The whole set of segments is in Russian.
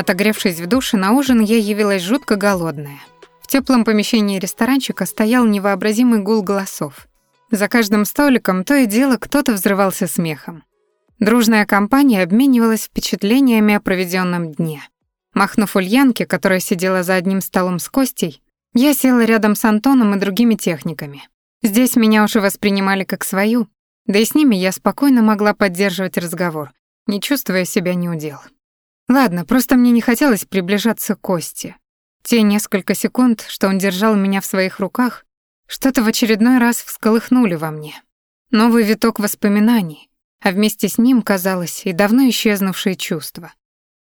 Отогревшись в душе, на ужин я явилась жутко голодная. В теплом помещении ресторанчика стоял невообразимый гул голосов. За каждым столиком то и дело кто-то взрывался смехом. Дружная компания обменивалась впечатлениями о проведенном дне. Махнув Ульянке, которая сидела за одним столом с Костей, я села рядом с Антоном и другими техниками. Здесь меня уже воспринимали как свою, да и с ними я спокойно могла поддерживать разговор, не чувствуя себя неудел. Ладно, просто мне не хотелось приближаться к Косте. Те несколько секунд, что он держал меня в своих руках, что-то в очередной раз всколыхнули во мне. Новый виток воспоминаний, а вместе с ним, казалось, и давно исчезнувшие чувства.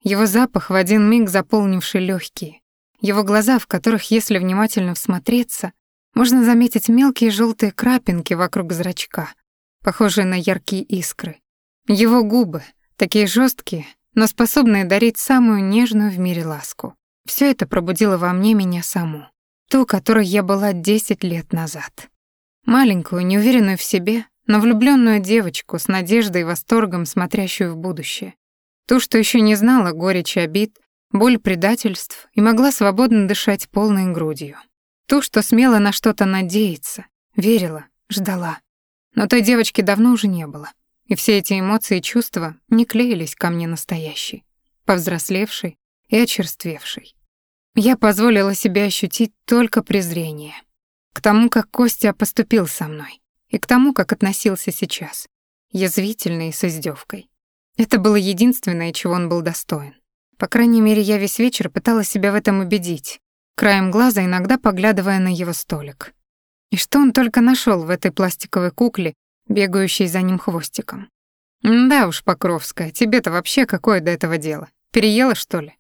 Его запах в один миг заполнивший легкие, его глаза, в которых, если внимательно всмотреться, можно заметить мелкие желтые крапинки вокруг зрачка, похожие на яркие искры. Его губы, такие жесткие, но способные дарить самую нежную в мире ласку. Все это пробудило во мне меня саму, ту, которой я была 10 лет назад. Маленькую, неуверенную в себе, но влюбленную девочку с надеждой и восторгом, смотрящую в будущее. Ту, что еще не знала горечи обид, боль предательств и могла свободно дышать полной грудью. Ту, что смела на что-то надеяться, верила, ждала. Но той девочки давно уже не было. И все эти эмоции и чувства не клеились ко мне настоящей, повзрослевшей и очерствевшей. Я позволила себе ощутить только презрение. К тому, как Костя поступил со мной, и к тому, как относился сейчас, язвительно и с издевкой. Это было единственное, чего он был достоин. По крайней мере, я весь вечер пыталась себя в этом убедить, краем глаза иногда поглядывая на его столик. И что он только нашел в этой пластиковой кукле, бегающей за ним хвостиком. «Да уж, Покровская, тебе-то вообще какое до этого дело? Переела, что ли?»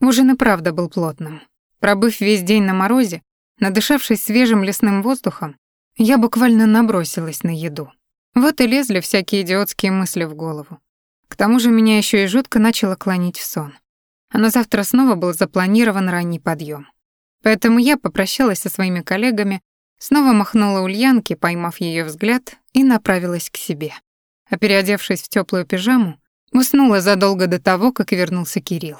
Ужин и правда был плотным. Пробыв весь день на морозе, надышавшись свежим лесным воздухом, я буквально набросилась на еду. Вот и лезли всякие идиотские мысли в голову. К тому же меня еще и жутко начало клонить в сон. А на завтра снова был запланирован ранний подъем. Поэтому я попрощалась со своими коллегами, снова махнула Ульянке, поймав ее взгляд, и направилась к себе. А переодевшись в теплую пижаму, уснула задолго до того, как вернулся Кирилл.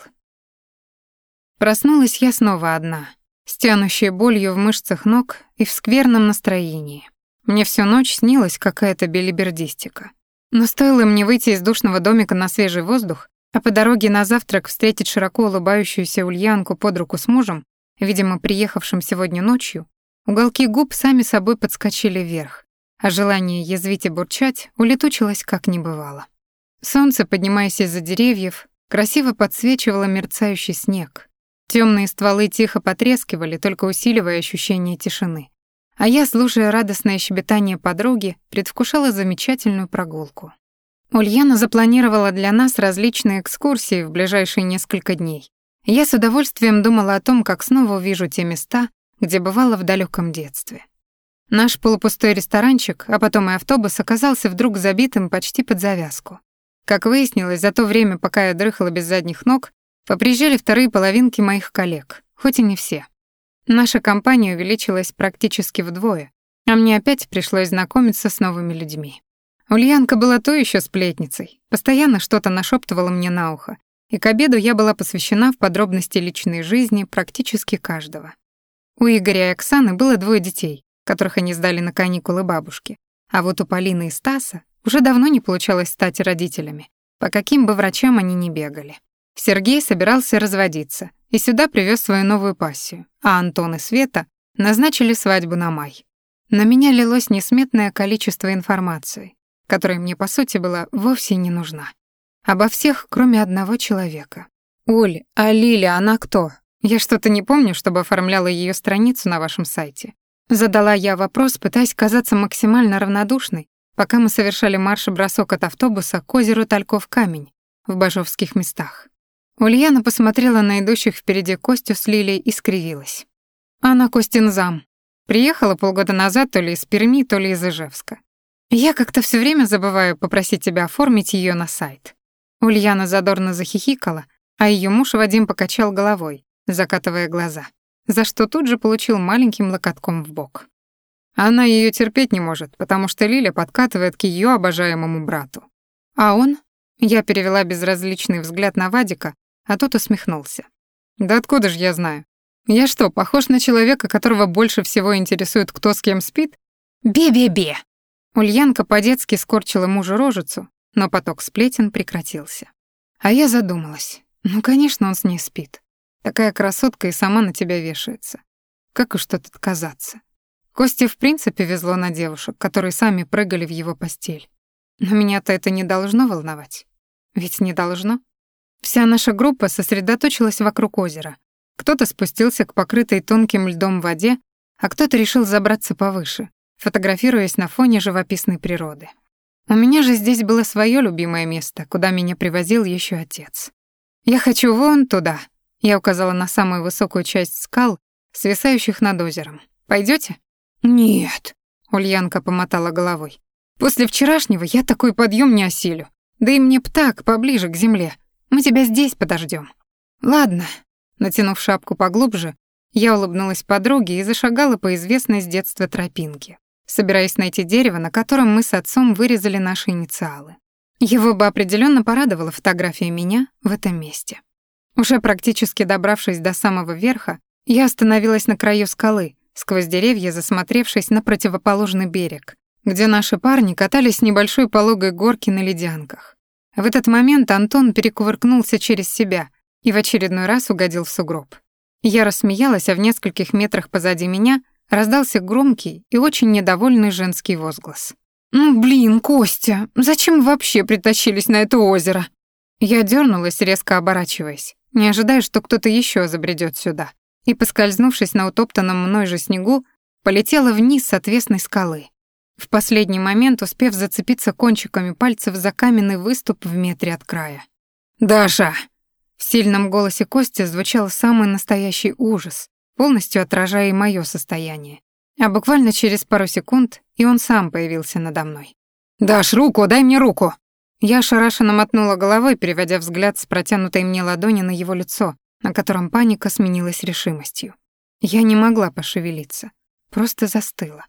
Проснулась я снова одна, с тянущей болью в мышцах ног и в скверном настроении. Мне всю ночь снилась какая-то белибердистика. Но стоило мне выйти из душного домика на свежий воздух, а по дороге на завтрак встретить широко улыбающуюся Ульянку под руку с мужем, видимо, приехавшим сегодня ночью, уголки губ сами собой подскочили вверх, а желание язвить и бурчать улетучилось как не бывало. Солнце, поднимаясь из-за деревьев, красиво подсвечивало мерцающий снег. Темные стволы тихо потрескивали, только усиливая ощущение тишины. А я, слушая радостное щебетание подруги, предвкушала замечательную прогулку. Ульяна запланировала для нас различные экскурсии в ближайшие несколько дней. Я с удовольствием думала о том, как снова увижу те места, где бывала в далеком детстве. Наш полупустой ресторанчик, а потом и автобус оказался вдруг забитым почти под завязку. Как выяснилось, за то время, пока я дрыхала без задних ног, поприезжали вторые половинки моих коллег, хоть и не все. Наша компания увеличилась практически вдвое, а мне опять пришлось знакомиться с новыми людьми. Ульянка была то еще сплетницей, постоянно что-то нашептывала мне на ухо, и к обеду я была посвящена в подробности личной жизни практически каждого. У Игоря и Оксаны было двое детей, которых они сдали на каникулы бабушки, а вот у Полины и Стаса уже давно не получалось стать родителями, по каким бы врачам они ни бегали. Сергей собирался разводиться и сюда привез свою новую пассию, а Антон и Света назначили свадьбу на май. На меня лилось несметное количество информации, которая мне, по сути, была вовсе не нужна. Обо всех, кроме одного человека. «Оль, а Лиля, она кто? Я что-то не помню, чтобы оформляла ее страницу на вашем сайте». Задала я вопрос, пытаясь казаться максимально равнодушной, пока мы совершали марш-бросок от автобуса к озеру Тальков-Камень в Бажовских местах. Ульяна посмотрела на идущих впереди Костю с Лилией и скривилась. Она Костин зам. Приехала полгода назад то ли из Перми, то ли из Ижевска. Я как-то все время забываю попросить тебя оформить ее на сайт. Ульяна задорно захихикала, а ее муж Вадим покачал головой, закатывая глаза, за что тут же получил маленьким локотком в бок. Она ее терпеть не может, потому что Лиля подкатывает к ее обожаемому брату. А он? Я перевела безразличный взгляд на Вадика, а тот усмехнулся. «Да откуда же я знаю? Я что, похож на человека, которого больше всего интересует, кто с кем спит? Бе-бе-бе!» Ульянка по-детски скорчила мужу рожицу, но поток сплетен прекратился. А я задумалась. Ну, конечно, он с ней спит. Такая красотка и сама на тебя вешается. Как уж тут отказаться? Косте в принципе везло на девушек, которые сами прыгали в его постель. Но меня-то это не должно волновать. Ведь не должно. Вся наша группа сосредоточилась вокруг озера. Кто-то спустился к покрытой тонким льдом воде, а кто-то решил забраться повыше, фотографируясь на фоне живописной природы. У меня же здесь было свое любимое место, куда меня привозил еще отец. «Я хочу вон туда», — я указала на самую высокую часть скал, свисающих над озером. Пойдете? «Нет», — Ульянка помотала головой. «После вчерашнего я такой подъем не осилю. Да и мне птак поближе к земле. Мы тебя здесь подождем. «Ладно», — натянув шапку поглубже, я улыбнулась подруге и зашагала по известной с детства тропинке собираясь найти дерево, на котором мы с отцом вырезали наши инициалы. Его бы определенно порадовала фотография меня в этом месте. Уже практически добравшись до самого верха, я остановилась на краю скалы, сквозь деревья засмотревшись на противоположный берег, где наши парни катались с небольшой пологой горки на ледянках. В этот момент Антон перекувыркнулся через себя и в очередной раз угодил в сугроб. Я рассмеялась, а в нескольких метрах позади меня — раздался громкий и очень недовольный женский возглас. «Ну, блин, Костя, зачем вообще притащились на это озеро?» Я дернулась, резко оборачиваясь, не ожидая, что кто-то еще забредет сюда, и, поскользнувшись на утоптанном мной же снегу, полетела вниз с отвесной скалы. В последний момент успев зацепиться кончиками пальцев за каменный выступ в метре от края. «Даша!» В сильном голосе Кости звучал самый настоящий ужас, полностью отражая и моё состояние. А буквально через пару секунд и он сам появился надо мной. «Дашь руку, дай мне руку!» Я ошарашенно мотнула головой, переводя взгляд с протянутой мне ладони на его лицо, на котором паника сменилась решимостью. Я не могла пошевелиться, просто застыла.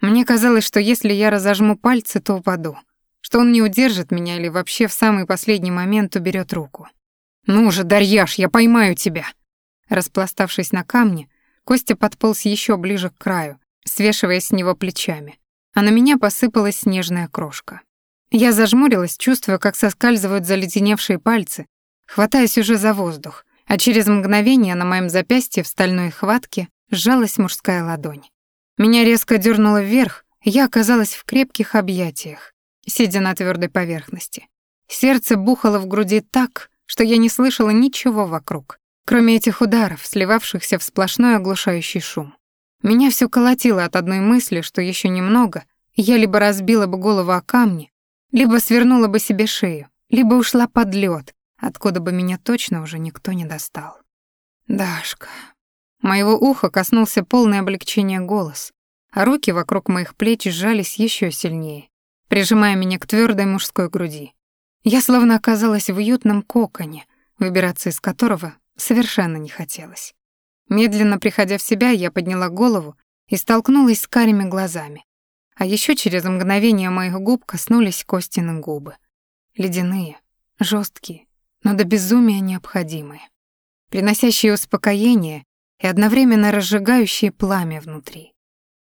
Мне казалось, что если я разожму пальцы, то упаду, что он не удержит меня или вообще в самый последний момент уберет руку. «Ну же, Дарьяш, я поймаю тебя!» Распластавшись на камне, Костя подполз еще ближе к краю, свешиваясь с него плечами, а на меня посыпалась снежная крошка. Я зажмурилась, чувствуя, как соскальзывают заледеневшие пальцы, хватаясь уже за воздух, а через мгновение на моем запястье в стальной хватке сжалась мужская ладонь. Меня резко дернуло вверх, я оказалась в крепких объятиях, сидя на твердой поверхности. Сердце бухало в груди так, что я не слышала ничего вокруг, кроме этих ударов, сливавшихся в сплошной оглушающий шум. Меня все колотило от одной мысли, что еще немного, я либо разбила бы голову о камни, либо свернула бы себе шею, либо ушла под лед, откуда бы меня точно уже никто не достал. «Дашка...» Моего уха коснулся полное облегчение голос, а руки вокруг моих плеч сжались еще сильнее, прижимая меня к твердой мужской груди. Я словно оказалась в уютном коконе, выбираться из которого совершенно не хотелось. Медленно приходя в себя, я подняла голову и столкнулась с карими глазами. А еще через мгновение моих губ коснулись Костины губы. Ледяные, жесткие, но до безумия необходимые. Приносящие успокоение и одновременно разжигающие пламя внутри.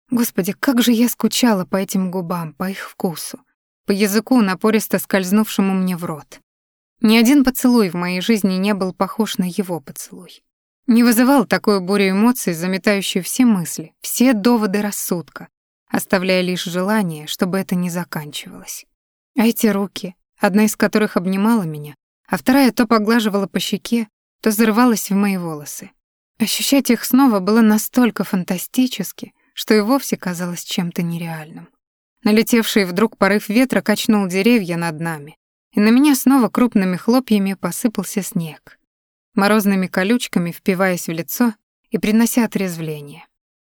Господи, как же я скучала по этим губам, по их вкусу, по языку, напористо скользнувшему мне в рот. Ни один поцелуй в моей жизни не был похож на его поцелуй. Не вызывал такую бурю эмоций, заметающую все мысли, все доводы рассудка, оставляя лишь желание, чтобы это не заканчивалось. А эти руки, одна из которых обнимала меня, а вторая то поглаживала по щеке, то зарывалась в мои волосы. Ощущать их снова было настолько фантастически, что и вовсе казалось чем-то нереальным. Налетевший вдруг порыв ветра качнул деревья над нами, и на меня снова крупными хлопьями посыпался снег, морозными колючками впиваясь в лицо и принося отрезвление.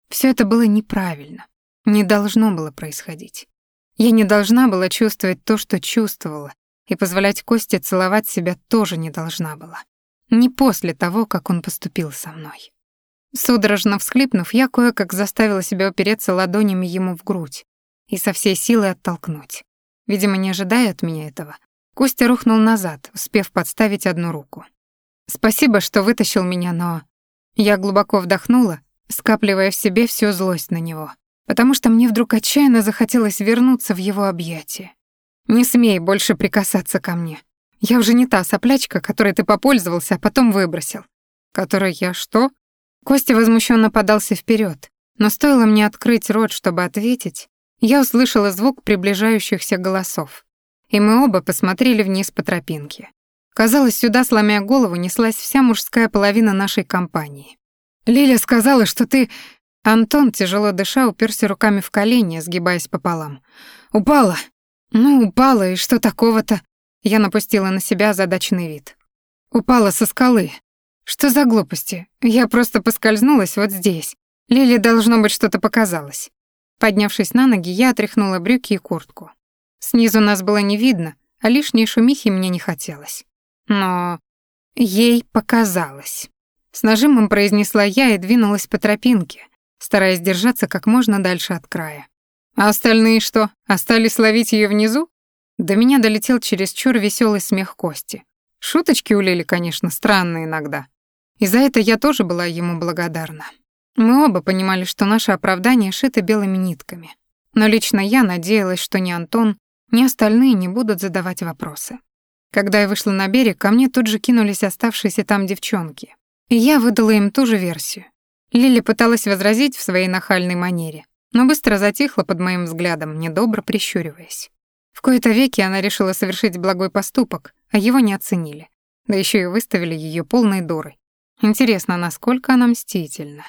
Все это было неправильно, не должно было происходить. Я не должна была чувствовать то, что чувствовала, и позволять Косте целовать себя тоже не должна была. Не после того, как он поступил со мной. Судорожно всхлипнув, я кое-как заставила себя упереться ладонями ему в грудь и со всей силы оттолкнуть. Видимо, не ожидая от меня этого, Костя рухнул назад, успев подставить одну руку. Спасибо, что вытащил меня, но... Я глубоко вдохнула, скапливая в себе всю злость на него, потому что мне вдруг отчаянно захотелось вернуться в его объятия. Не смей больше прикасаться ко мне. Я уже не та соплячка, которой ты попользовался, а потом выбросил. Которой я что? Костя возмущенно подался вперед, но стоило мне открыть рот, чтобы ответить, я услышала звук приближающихся голосов. И мы оба посмотрели вниз по тропинке. Казалось, сюда, сломя голову, неслась вся мужская половина нашей компании. «Лиля сказала, что ты...» Антон, тяжело дыша, уперся руками в колени, сгибаясь пополам. «Упала!» «Ну, упала, и что такого-то?» Я напустила на себя задачный вид. «Упала со скалы. Что за глупости? Я просто поскользнулась вот здесь. Лиле должно быть что-то показалось». Поднявшись на ноги, я отряхнула брюки и куртку. Снизу нас было не видно, а лишней шумихи мне не хотелось. Но ей показалось. С нажимом произнесла я и двинулась по тропинке, стараясь держаться как можно дальше от края. А остальные что, остались ловить ее внизу? До меня долетел чересчур веселый смех Кости. Шуточки у Лили, конечно, странные иногда. И за это я тоже была ему благодарна. Мы оба понимали, что наше оправдание шито белыми нитками. Но лично я надеялась, что ни Антон, ни остальные не будут задавать вопросы. Когда я вышла на берег, ко мне тут же кинулись оставшиеся там девчонки. И я выдала им ту же версию. Лили пыталась возразить в своей нахальной манере, но быстро затихла под моим взглядом, недобро прищуриваясь. В кои-то веки она решила совершить благой поступок, а его не оценили. Да еще и выставили ее полной дурой. Интересно, насколько она мстительна.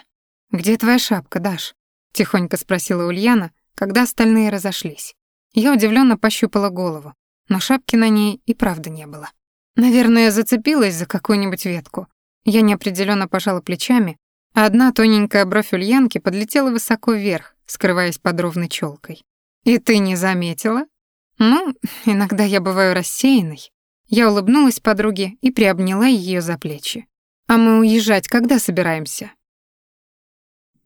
«Где твоя шапка, Даш?» — тихонько спросила Ульяна, когда остальные разошлись. Я удивленно пощупала голову, но шапки на ней и правда не было. Наверное, зацепилась за какую-нибудь ветку. Я неопределенно пожала плечами, одна тоненькая бровь Ульянки подлетела высоко вверх, скрываясь под ровной челкой. «И ты не заметила?» «Ну, иногда я бываю рассеянной». Я улыбнулась подруге и приобняла ее за плечи. «А мы уезжать когда собираемся?»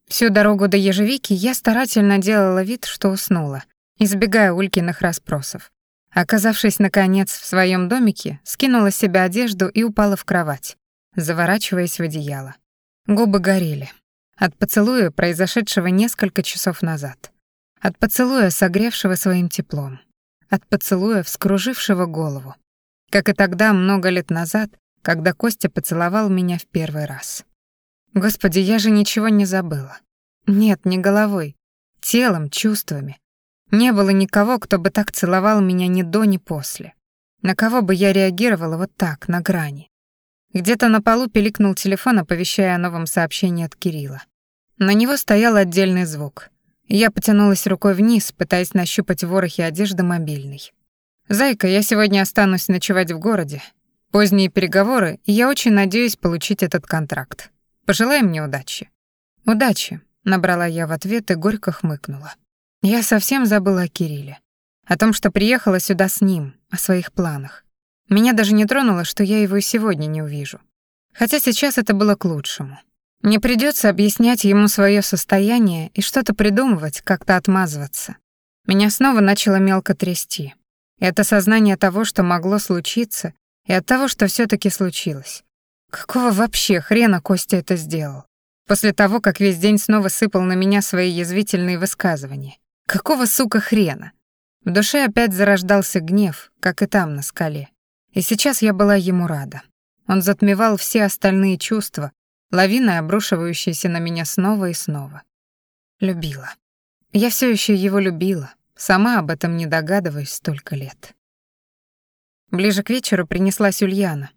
Всю дорогу до Ежевики я старательно делала вид, что уснула, избегая Улькиных расспросов. Оказавшись, наконец, в своем домике, скинула с себя одежду и упала в кровать, заворачиваясь в одеяло. Губы горели. От поцелуя, произошедшего несколько часов назад. От поцелуя, согревшего своим теплом. От поцелуя, вскружившего голову. Как и тогда, много лет назад, когда Костя поцеловал меня в первый раз. Господи, я же ничего не забыла. Нет, не головой, телом, чувствами. Не было никого, кто бы так целовал меня ни до, ни после. На кого бы я реагировала вот так, на грани. Где-то на полу пиликнул телефон, оповещая о новом сообщении от Кирилла. На него стоял отдельный звук. Я потянулась рукой вниз, пытаясь нащупать в ворохе одежды мобильный. «Зайка, я сегодня останусь ночевать в городе. Поздние переговоры, и я очень надеюсь получить этот контракт. Пожелай мне удачи». «Удачи», — набрала я в ответ и горько хмыкнула. Я совсем забыла о Кирилле. О том, что приехала сюда с ним, о своих планах. Меня даже не тронуло, что я его и сегодня не увижу. Хотя сейчас это было к лучшему. Мне придется объяснять ему свое состояние и что-то придумывать, как-то отмазываться. Меня снова начало мелко трясти. И это сознание того, что могло случиться, и от того, что все таки случилось. Какого вообще хрена Костя это сделал? После того, как весь день снова сыпал на меня свои язвительные высказывания. Какого, сука, хрена? В душе опять зарождался гнев, как и там, на скале. И сейчас я была ему рада. Он затмевал все остальные чувства, лавиной обрушивающиеся на меня снова и снова. Любила. Я все еще его любила, сама об этом не догадываясь столько лет. Ближе к вечеру принеслась Ульяна,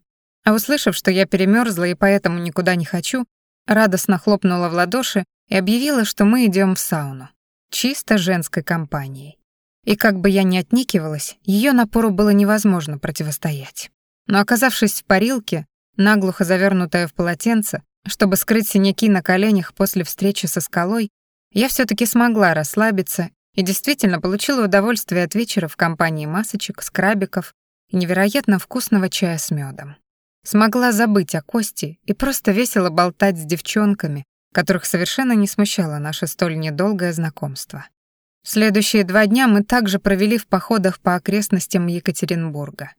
а услышав, что я перемерзла и поэтому никуда не хочу, радостно хлопнула в ладоши и объявила, что мы идем в сауну чисто женской компанией. И как бы я ни отникивалась, ее напору было невозможно противостоять. Но оказавшись в парилке, наглухо завернутая в полотенце, чтобы скрыть синяки на коленях после встречи со скалой, я все таки смогла расслабиться и действительно получила удовольствие от вечера в компании масочек, скрабиков и невероятно вкусного чая с медом. Смогла забыть о Кости и просто весело болтать с девчонками, которых совершенно не смущало наше столь недолгое знакомство. Следующие два дня мы также провели в походах по окрестностям Екатеринбурга.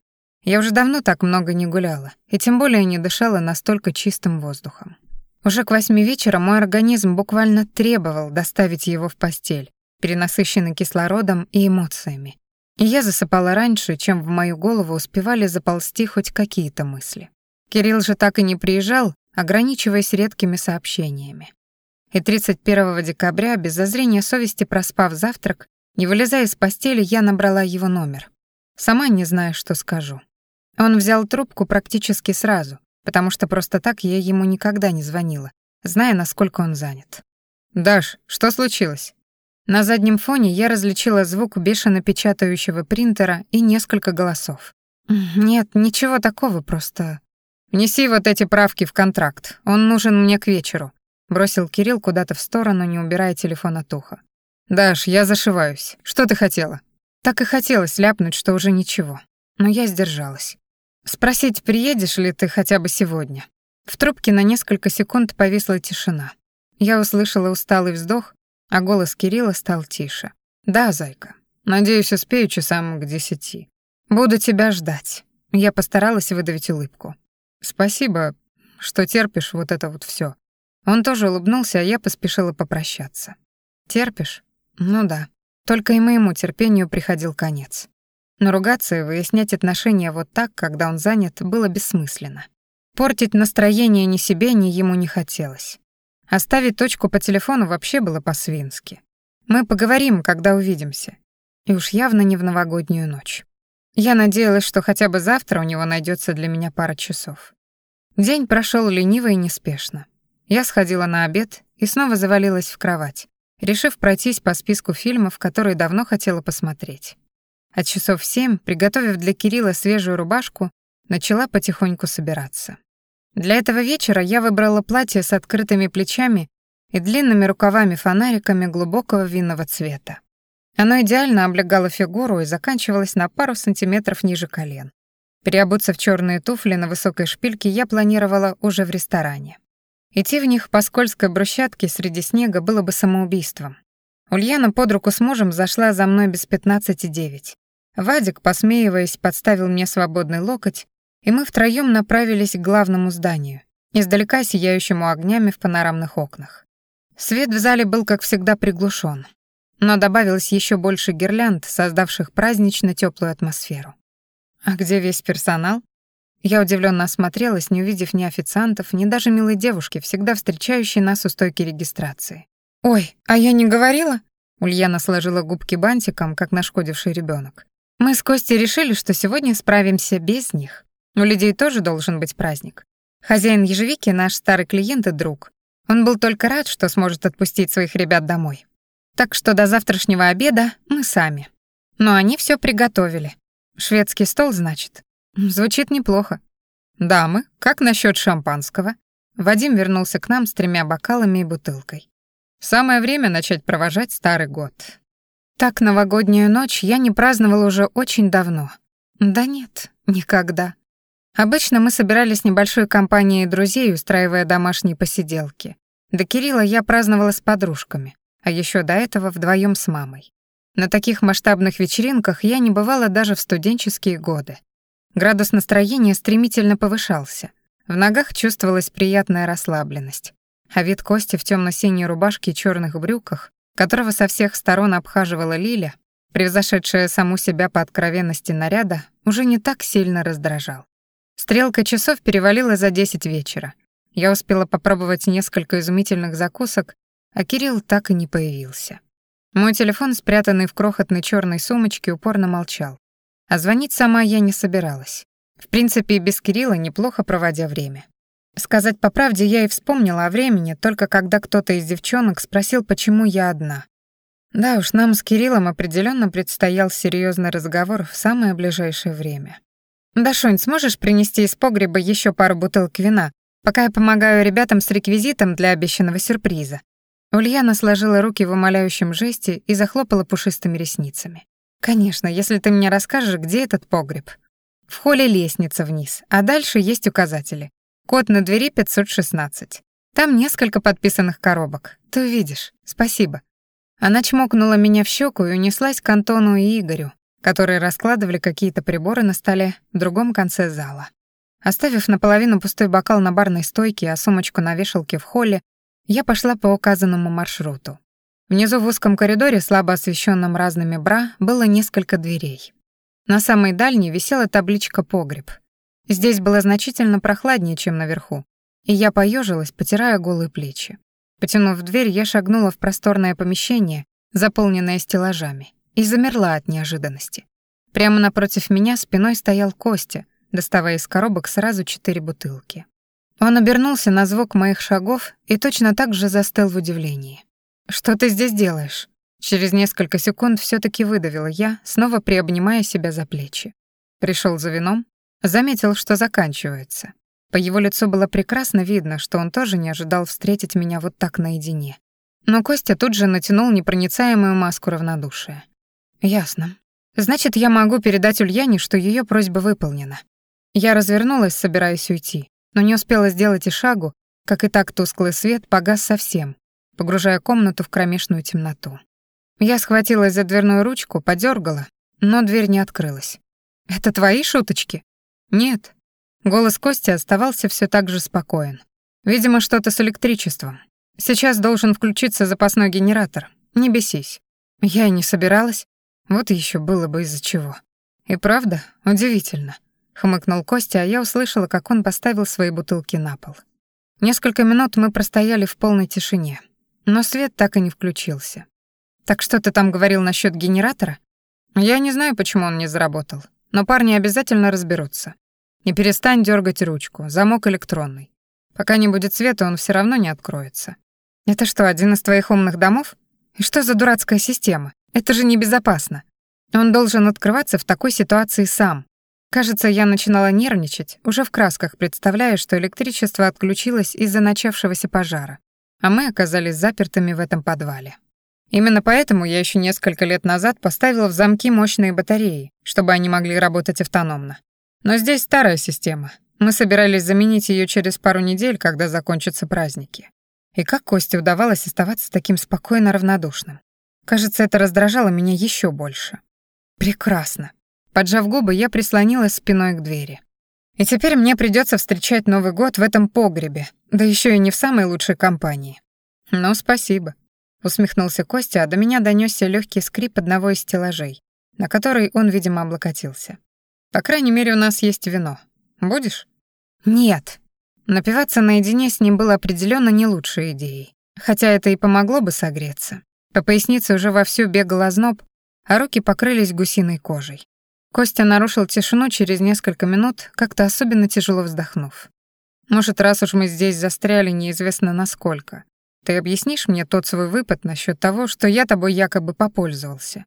Я уже давно так много не гуляла, и тем более не дышала настолько чистым воздухом. Уже к восьми вечера мой организм буквально требовал доставить его в постель, перенасыщенный кислородом и эмоциями. И я засыпала раньше, чем в мою голову успевали заползти хоть какие-то мысли. Кирилл же так и не приезжал, ограничиваясь редкими сообщениями. И 31 декабря, без зазрения совести проспав завтрак, не вылезая из постели, я набрала его номер. Сама не знаю, что скажу. Он взял трубку практически сразу, потому что просто так я ему никогда не звонила, зная, насколько он занят. «Даш, что случилось?» На заднем фоне я различила звук бешено печатающего принтера и несколько голосов. «Нет, ничего такого, просто...» «Внеси вот эти правки в контракт, он нужен мне к вечеру», бросил Кирилл куда-то в сторону, не убирая телефон от уха. «Даш, я зашиваюсь. Что ты хотела?» Так и хотелось ляпнуть, что уже ничего. Но я сдержалась. «Спросить, приедешь ли ты хотя бы сегодня?» В трубке на несколько секунд повисла тишина. Я услышала усталый вздох, а голос Кирилла стал тише. «Да, зайка. Надеюсь, успею часам к десяти. Буду тебя ждать». Я постаралась выдавить улыбку. Спасибо, что терпишь вот это вот все. Он тоже улыбнулся, а я поспешила попрощаться. Терпишь? Ну да. Только и моему терпению приходил конец. Но ругаться и выяснять отношения вот так, когда он занят, было бессмысленно. Портить настроение ни себе, ни ему не хотелось. Оставить точку по телефону вообще было по-свински. Мы поговорим, когда увидимся. И уж явно не в новогоднюю ночь. Я надеялась, что хотя бы завтра у него найдется для меня пара часов. День прошел лениво и неспешно. Я сходила на обед и снова завалилась в кровать, решив пройтись по списку фильмов, которые давно хотела посмотреть. От часов семь, приготовив для Кирилла свежую рубашку, начала потихоньку собираться. Для этого вечера я выбрала платье с открытыми плечами и длинными рукавами-фонариками глубокого винного цвета. Оно идеально облегало фигуру и заканчивалось на пару сантиметров ниже колен. Переобуться в черные туфли на высокой шпильке я планировала уже в ресторане. Идти в них по скользкой брусчатке среди снега было бы самоубийством. Ульяна под руку с мужем зашла за мной без пятнадцати девять. Вадик, посмеиваясь, подставил мне свободный локоть, и мы втроем направились к главному зданию, издалека сияющему огнями в панорамных окнах. Свет в зале был, как всегда, приглушен, но добавилось еще больше гирлянд, создавших празднично теплую атмосферу. А где весь персонал? Я удивленно осмотрелась, не увидев ни официантов, ни даже милой девушки, всегда встречающей нас у стойки регистрации. «Ой, а я не говорила?» Ульяна сложила губки бантиком, как нашкодивший ребенок. «Мы с Костей решили, что сегодня справимся без них. У людей тоже должен быть праздник. Хозяин ежевики — наш старый клиент и друг. Он был только рад, что сможет отпустить своих ребят домой. Так что до завтрашнего обеда мы сами. Но они все приготовили. Шведский стол, значит. Звучит неплохо. Дамы, как насчет шампанского? Вадим вернулся к нам с тремя бокалами и бутылкой. Самое время начать провожать старый год. Так новогоднюю ночь я не праздновала уже очень давно. Да нет, никогда. Обычно мы собирались небольшой компанией друзей, устраивая домашние посиделки. До Кирилла я праздновала с подружками а еще до этого вдвоем с мамой. На таких масштабных вечеринках я не бывала даже в студенческие годы. Градус настроения стремительно повышался. В ногах чувствовалась приятная расслабленность. А вид Кости в темно-синей рубашке и черных брюках, которого со всех сторон обхаживала Лиля, превзошедшая саму себя по откровенности наряда, уже не так сильно раздражал. Стрелка часов перевалила за десять вечера. Я успела попробовать несколько изумительных закусок а Кирилл так и не появился. Мой телефон, спрятанный в крохотной черной сумочке, упорно молчал. А звонить сама я не собиралась. В принципе, и без Кирилла неплохо проводя время. Сказать по правде, я и вспомнила о времени, только когда кто-то из девчонок спросил, почему я одна. Да уж, нам с Кириллом определенно предстоял серьезный разговор в самое ближайшее время. «Дашунь, сможешь принести из погреба еще пару бутылок вина, пока я помогаю ребятам с реквизитом для обещанного сюрприза?» Ульяна сложила руки в умоляющем жесте и захлопала пушистыми ресницами. «Конечно, если ты мне расскажешь, где этот погреб». В холле лестница вниз, а дальше есть указатели. Код на двери 516. Там несколько подписанных коробок. Ты увидишь. Спасибо. Она чмокнула меня в щеку и унеслась к Антону и Игорю, которые раскладывали какие-то приборы на столе в другом конце зала. Оставив наполовину пустой бокал на барной стойке, а сумочку на вешалке в холле, я пошла по указанному маршруту. Внизу в узком коридоре, слабо освещенном разными бра, было несколько дверей. На самой дальней висела табличка «Погреб». Здесь было значительно прохладнее, чем наверху, и я поежилась, потирая голые плечи. Потянув дверь, я шагнула в просторное помещение, заполненное стеллажами, и замерла от неожиданности. Прямо напротив меня спиной стоял Костя, доставая из коробок сразу четыре бутылки. Он обернулся на звук моих шагов и точно так же застыл в удивлении. «Что ты здесь делаешь?» Через несколько секунд все таки выдавила я, снова приобнимая себя за плечи. Пришел за вином, заметил, что заканчивается. По его лицу было прекрасно видно, что он тоже не ожидал встретить меня вот так наедине. Но Костя тут же натянул непроницаемую маску равнодушия. «Ясно. Значит, я могу передать Ульяне, что ее просьба выполнена». Я развернулась, собираясь уйти, но не успела сделать и шагу, как и так тусклый свет погас совсем, погружая комнату в кромешную темноту. Я схватилась за дверную ручку, подергала, но дверь не открылась. «Это твои шуточки?» «Нет». Голос Кости оставался все так же спокоен. «Видимо, что-то с электричеством. Сейчас должен включиться запасной генератор. Не бесись». Я и не собиралась. Вот еще было бы из-за чего. И правда, удивительно. Хмыкнул Костя, а я услышала, как он поставил свои бутылки на пол. Несколько минут мы простояли в полной тишине. Но свет так и не включился. «Так что ты там говорил насчет генератора?» «Я не знаю, почему он не заработал, но парни обязательно разберутся. Не перестань дергать ручку, замок электронный. Пока не будет света, он все равно не откроется». «Это что, один из твоих умных домов? И что за дурацкая система? Это же небезопасно. Он должен открываться в такой ситуации сам. Кажется, я начинала нервничать, уже в красках представляя, что электричество отключилось из-за начавшегося пожара а мы оказались запертыми в этом подвале. Именно поэтому я еще несколько лет назад поставила в замки мощные батареи, чтобы они могли работать автономно. Но здесь старая система. Мы собирались заменить ее через пару недель, когда закончатся праздники. И как Косте удавалось оставаться таким спокойно равнодушным? Кажется, это раздражало меня еще больше. Прекрасно. Поджав губы, я прислонилась спиной к двери. И теперь мне придется встречать Новый год в этом погребе, да еще и не в самой лучшей компании. Ну, спасибо. Усмехнулся Костя, а до меня донесся легкий скрип одного из стеллажей, на который он, видимо, облокотился. По крайней мере, у нас есть вино. Будешь? Нет. Напиваться наедине с ним было определенно не лучшей идеей. Хотя это и помогло бы согреться. По пояснице уже вовсю бегал озноб, а руки покрылись гусиной кожей. Костя нарушил тишину через несколько минут, как-то особенно тяжело вздохнув. «Может, раз уж мы здесь застряли неизвестно насколько, ты объяснишь мне тот свой выпад насчет того, что я тобой якобы попользовался?»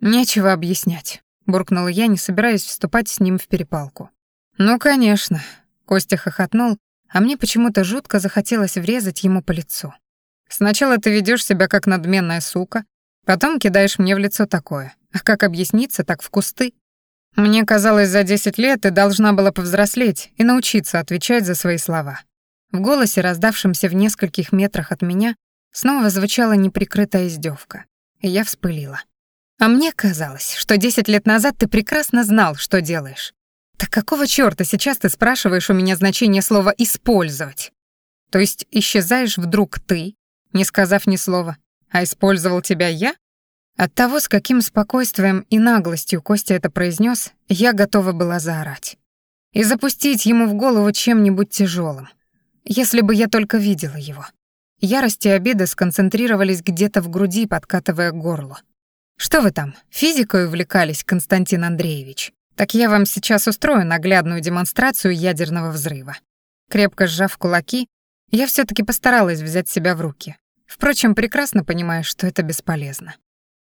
«Нечего объяснять», — буркнула я, не собираясь вступать с ним в перепалку. «Ну, конечно», — Костя хохотнул, а мне почему-то жутко захотелось врезать ему по лицу. «Сначала ты ведешь себя как надменная сука, потом кидаешь мне в лицо такое. А как объясниться, так в кусты?» Мне казалось, за 10 лет ты должна была повзрослеть и научиться отвечать за свои слова. В голосе, раздавшемся в нескольких метрах от меня, снова звучала неприкрытая издевка, и я вспылила. А мне казалось, что 10 лет назад ты прекрасно знал, что делаешь. Так какого чёрта сейчас ты спрашиваешь у меня значение слова «использовать»? То есть исчезаешь вдруг ты, не сказав ни слова, а использовал тебя я? От того, с каким спокойствием и наглостью Костя это произнес, я готова была заорать. И запустить ему в голову чем-нибудь тяжелым. Если бы я только видела его. Ярость и обида сконцентрировались где-то в груди, подкатывая к горлу. «Что вы там, физикой увлекались, Константин Андреевич? Так я вам сейчас устрою наглядную демонстрацию ядерного взрыва». Крепко сжав кулаки, я все таки постаралась взять себя в руки. Впрочем, прекрасно понимаю, что это бесполезно.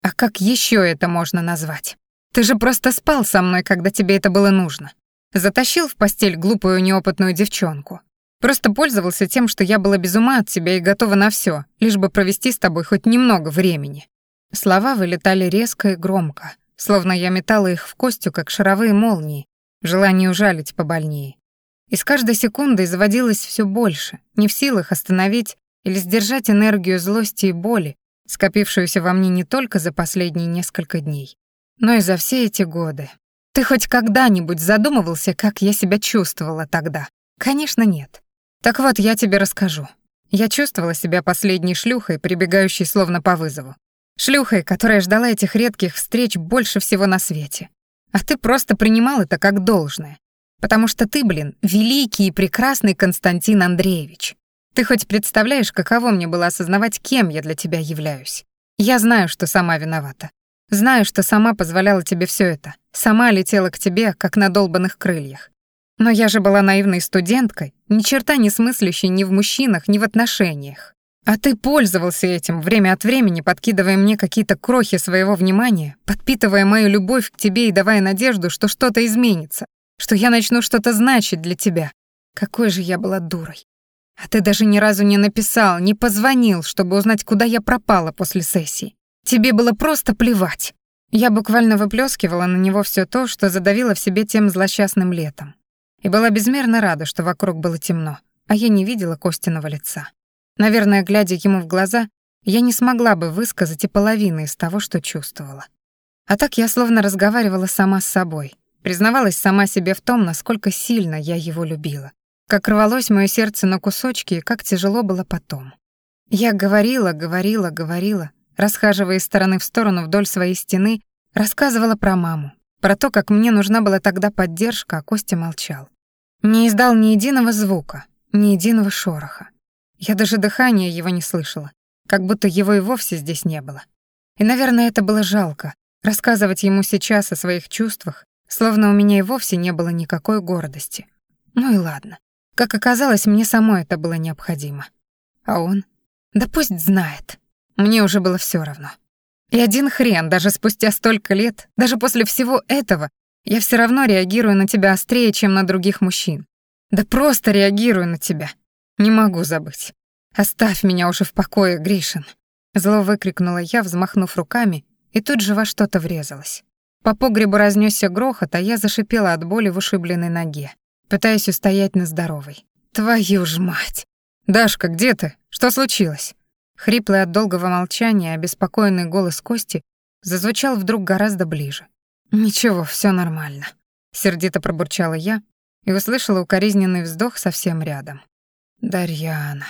А как еще это можно назвать? Ты же просто спал со мной, когда тебе это было нужно. Затащил в постель глупую неопытную девчонку. Просто пользовался тем, что я была без ума от тебя и готова на все, лишь бы провести с тобой хоть немного времени. Слова вылетали резко и громко, словно я метала их в Костю, как шаровые молнии, в желании ужалить побольнее. И с каждой секундой заводилось все больше, не в силах остановить или сдержать энергию злости и боли, скопившуюся во мне не только за последние несколько дней, но и за все эти годы. Ты хоть когда-нибудь задумывался, как я себя чувствовала тогда? Конечно, нет. Так вот, я тебе расскажу. Я чувствовала себя последней шлюхой, прибегающей словно по вызову. Шлюхой, которая ждала этих редких встреч больше всего на свете. А ты просто принимал это как должное. Потому что ты, блин, великий и прекрасный Константин Андреевич. Ты хоть представляешь, каково мне было осознавать, кем я для тебя являюсь? Я знаю, что сама виновата. Знаю, что сама позволяла тебе все это. Сама летела к тебе, как на долбанных крыльях. Но я же была наивной студенткой, ни черта не смыслящей ни в мужчинах, ни в отношениях. А ты пользовался этим, время от времени подкидывая мне какие-то крохи своего внимания, подпитывая мою любовь к тебе и давая надежду, что что-то изменится, что я начну что-то значить для тебя. Какой же я была дурой. А ты даже ни разу не написал, не позвонил, чтобы узнать, куда я пропала после сессии. Тебе было просто плевать. Я буквально выплескивала на него все то, что задавила в себе тем злосчастным летом. И была безмерно рада, что вокруг было темно, а я не видела Костиного лица. Наверное, глядя ему в глаза, я не смогла бы высказать и половины из того, что чувствовала. А так я словно разговаривала сама с собой, признавалась сама себе в том, насколько сильно я его любила. Как рвалось моё сердце на кусочки и как тяжело было потом. Я говорила, говорила, говорила, расхаживая из стороны в сторону вдоль своей стены, рассказывала про маму, про то, как мне нужна была тогда поддержка, а Костя молчал. Не издал ни единого звука, ни единого шороха. Я даже дыхания его не слышала, как будто его и вовсе здесь не было. И, наверное, это было жалко, рассказывать ему сейчас о своих чувствах, словно у меня и вовсе не было никакой гордости. Ну и ладно. Как оказалось, мне самой это было необходимо. А он? Да пусть знает. Мне уже было все равно. И один хрен, даже спустя столько лет, даже после всего этого, я все равно реагирую на тебя острее, чем на других мужчин. Да просто реагирую на тебя. Не могу забыть. Оставь меня уже в покое, Гришин. Зло выкрикнула я, взмахнув руками, и тут же во что-то врезалась. По погребу разнесся грохот, а я зашипела от боли в ушибленной ноге, пытаясь устоять на здоровой. Твою ж мать! Дашка, где ты? Что случилось? Хриплый от долгого молчания, обеспокоенный голос Кости зазвучал вдруг гораздо ближе. «Ничего, все нормально», — сердито пробурчала я и услышала укоризненный вздох совсем рядом. «Дарьяна».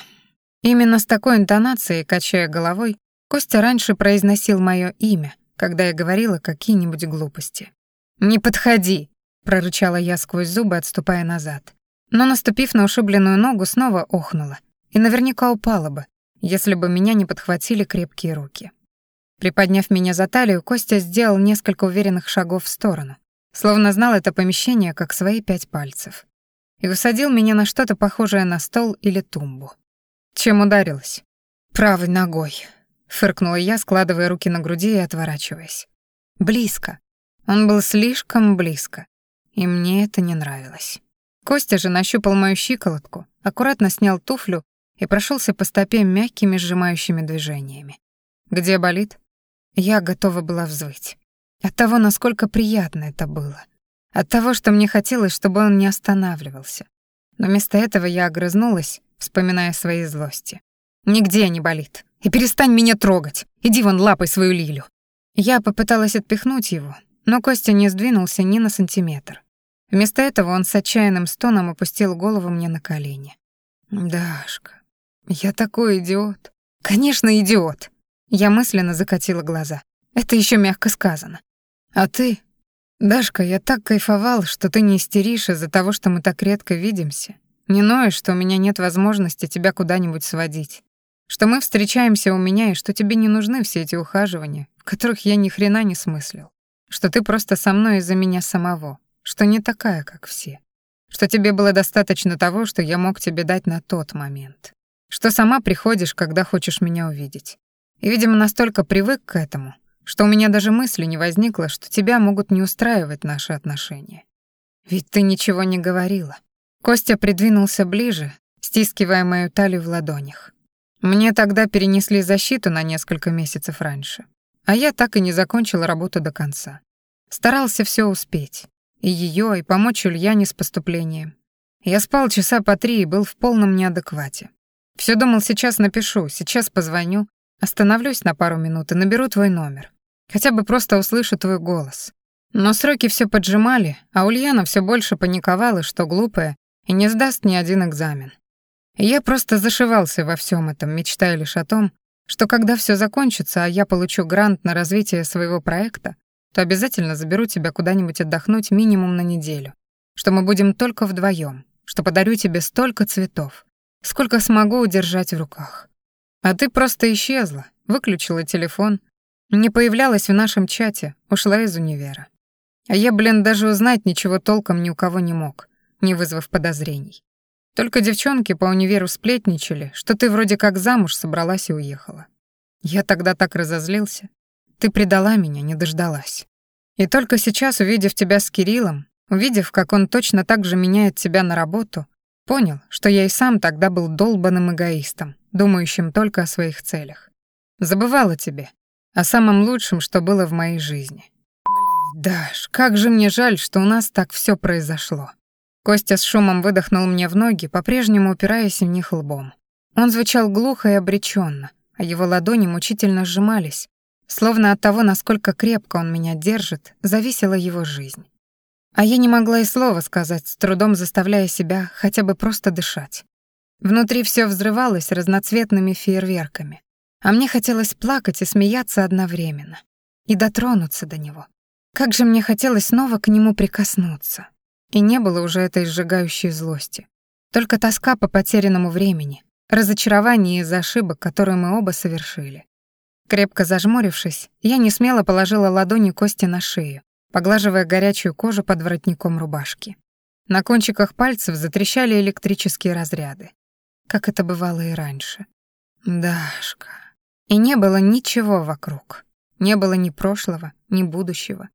Именно с такой интонацией, качая головой, Костя раньше произносил мое имя, когда я говорила какие-нибудь глупости. «Не подходи!» — прорычала я сквозь зубы, отступая назад. Но, наступив на ушибленную ногу, снова охнула. И наверняка упала бы, если бы меня не подхватили крепкие руки. Приподняв меня за талию, Костя сделал несколько уверенных шагов в сторону, словно знал это помещение как свои пять пальцев, и усадил меня на что-то похожее на стол или тумбу. Чем ударилась? Правой ногой, фыркнула я, складывая руки на груди и отворачиваясь. Близко. Он был слишком близко, и мне это не нравилось. Костя же нащупал мою щиколотку, аккуратно снял туфлю и прошелся по стопе мягкими сжимающими движениями. Где болит? Я готова была взвыть. От того, насколько приятно это было. От того, что мне хотелось, чтобы он не останавливался. Но вместо этого я огрызнулась, вспоминая свои злости. «Нигде не болит. И перестань меня трогать. Иди вон лапой свою лилю». Я попыталась отпихнуть его, но Костя не сдвинулся ни на сантиметр. Вместо этого он с отчаянным стоном опустил голову мне на колени. «Дашка, я такой идиот. Конечно, идиот. Я мысленно закатила глаза. Это еще мягко сказано. А ты? Дашка, я так кайфовал, что ты не истеришь из-за того, что мы так редко видимся. Не ноешь, что у меня нет возможности тебя куда-нибудь сводить. Что мы встречаемся у меня, и что тебе не нужны все эти ухаживания, в которых я ни хрена не смыслил. Что ты просто со мной из-за меня самого. Что не такая, как все. Что тебе было достаточно того, что я мог тебе дать на тот момент что сама приходишь, когда хочешь меня увидеть. И, видимо, настолько привык к этому, что у меня даже мысли не возникло, что тебя могут не устраивать наши отношения. Ведь ты ничего не говорила. Костя придвинулся ближе, стискивая мою талию в ладонях. Мне тогда перенесли защиту на несколько месяцев раньше, а я так и не закончил работу до конца. Старался все успеть. И ее, и помочь Ульяне с поступлением. Я спал часа по три и был в полном неадеквате. Все думал, сейчас напишу, сейчас позвоню, остановлюсь на пару минут и наберу твой номер. Хотя бы просто услышу твой голос. Но сроки все поджимали, а Ульяна все больше паниковала, что глупая, и не сдаст ни один экзамен. И я просто зашивался во всем этом, мечтая лишь о том, что когда все закончится, а я получу грант на развитие своего проекта, то обязательно заберу тебя куда-нибудь отдохнуть минимум на неделю, что мы будем только вдвоем, что подарю тебе столько цветов, сколько смогу удержать в руках. А ты просто исчезла, выключила телефон, не появлялась в нашем чате, ушла из универа. А я, блин, даже узнать ничего толком ни у кого не мог, не вызвав подозрений. Только девчонки по универу сплетничали, что ты вроде как замуж собралась и уехала. Я тогда так разозлился. Ты предала меня, не дождалась. И только сейчас, увидев тебя с Кириллом, увидев, как он точно так же меняет тебя на работу, понял, что я и сам тогда был долбанным эгоистом, думающим только о своих целях. Забывала тебе, о самом лучшем, что было в моей жизни. Даш, как же мне жаль, что у нас так все произошло. Костя с шумом выдохнул мне в ноги, по-прежнему упираясь в них лбом. Он звучал глухо и обреченно, а его ладони мучительно сжимались, словно от того, насколько крепко он меня держит, зависела его жизнь. А я не могла и слова сказать, с трудом заставляя себя хотя бы просто дышать. Внутри все взрывалось разноцветными фейерверками, а мне хотелось плакать и смеяться одновременно, и дотронуться до него. Как же мне хотелось снова к нему прикоснуться. И не было уже этой сжигающей злости. Только тоска по потерянному времени, разочарование из-за ошибок, которые мы оба совершили. Крепко зажмурившись, я не смело положила ладони Кости на шею, поглаживая горячую кожу под воротником рубашки. На кончиках пальцев затрещали электрические разряды. Как это бывало и раньше. Дашка. И не было ничего вокруг. Не было ни прошлого, ни будущего.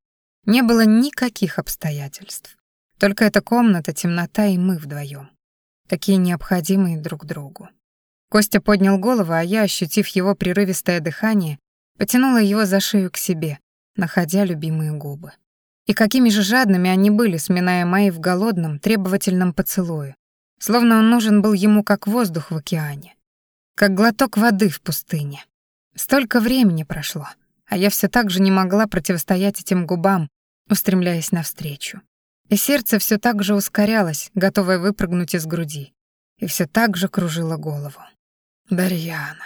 Не было никаких обстоятельств. Только эта комната, темнота и мы вдвоем, Такие необходимые друг другу. Костя поднял голову, а я, ощутив его прерывистое дыхание, потянула его за шею к себе, находя любимые губы. И какими же жадными они были, сминая мои в голодном, требовательном поцелуе, словно он нужен был ему как воздух в океане, как глоток воды в пустыне. Столько времени прошло, а я все так же не могла противостоять этим губам, устремляясь навстречу. И сердце все так же ускорялось, готовое выпрыгнуть из груди, и все так же кружило голову. «Дарьяна,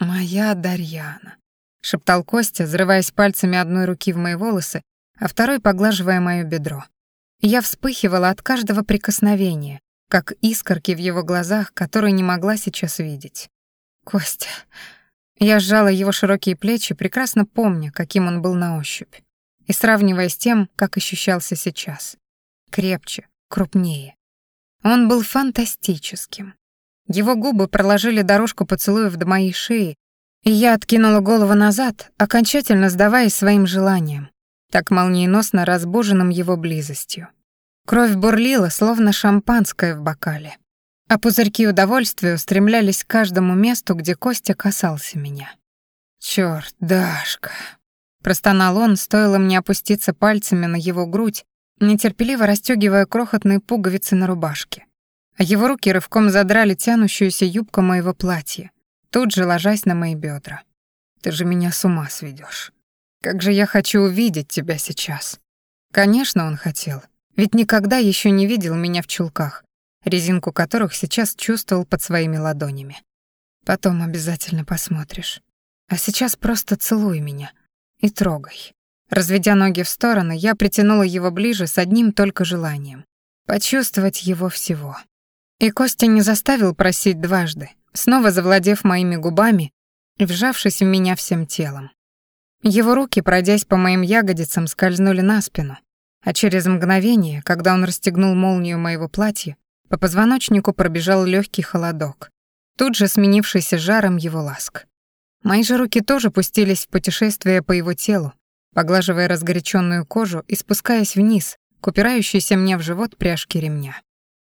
моя Дарьяна», — шептал Костя, взрываясь пальцами одной руки в мои волосы, а второй поглаживая моё бедро. Я вспыхивала от каждого прикосновения, как искорки в его глазах, которые не могла сейчас видеть. «Костя...» Я сжала его широкие плечи, прекрасно помня, каким он был на ощупь, и сравнивая с тем, как ощущался сейчас. Крепче, крупнее. Он был фантастическим. Его губы проложили дорожку поцелуев до моей шеи, и я откинула голову назад, окончательно сдаваясь своим желаниям, так молниеносно разбуженным его близостью. Кровь бурлила, словно шампанское в бокале, а пузырьки удовольствия устремлялись к каждому месту, где Костя касался меня. «Чёрт, Дашка!» Простонал он, стоило мне опуститься пальцами на его грудь, нетерпеливо расстёгивая крохотные пуговицы на рубашке а его руки рывком задрали тянущуюся юбку моего платья, тут же ложась на мои бедра. «Ты же меня с ума сведешь. Как же я хочу увидеть тебя сейчас!» Конечно, он хотел, ведь никогда еще не видел меня в чулках, резинку которых сейчас чувствовал под своими ладонями. Потом обязательно посмотришь. А сейчас просто целуй меня и трогай. Разведя ноги в стороны, я притянула его ближе с одним только желанием — почувствовать его всего. И Костя не заставил просить дважды, снова завладев моими губами и вжавшись в меня всем телом. Его руки, пройдясь по моим ягодицам, скользнули на спину, а через мгновение, когда он расстегнул молнию моего платья, по позвоночнику пробежал легкий холодок, тут же сменившийся жаром его ласк. Мои же руки тоже пустились в путешествие по его телу, поглаживая разгоряченную кожу и спускаясь вниз, к упирающейся мне в живот пряжки ремня.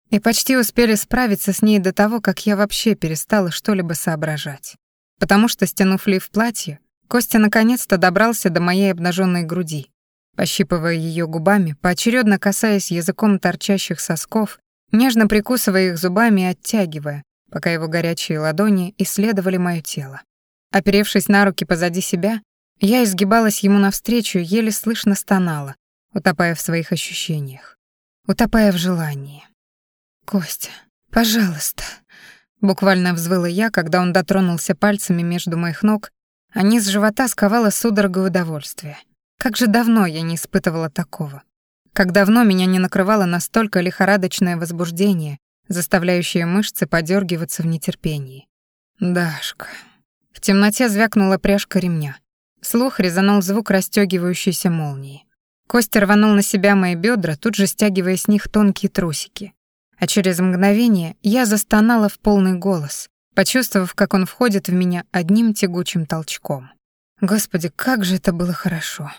И почти успели справиться с ней до того, как я вообще перестала что-либо соображать. Потому что, стянув лиф платье, Костя наконец-то добрался до моей обнаженной груди, пощипывая ее губами, поочередно касаясь языком торчащих сосков, нежно прикусывая их зубами и оттягивая, пока его горячие ладони исследовали мое тело. Оперевшись на руки позади себя, Я изгибалась ему навстречу, еле слышно стонала, утопая в своих ощущениях, утопая в желании. «Костя, пожалуйста», — буквально взвыла я, когда он дотронулся пальцами между моих ног, а низ живота сковало судорогой удовольствия. Как же давно я не испытывала такого. Как давно меня не накрывало настолько лихорадочное возбуждение, заставляющее мышцы подергиваться в нетерпении. «Дашка». В темноте звякнула пряжка ремня. Слух резанул звук расстёгивающейся молнии. Костя рванул на себя мои бедра, тут же стягивая с них тонкие трусики. А через мгновение я застонала в полный голос, почувствовав, как он входит в меня одним тягучим толчком. Господи, как же это было хорошо.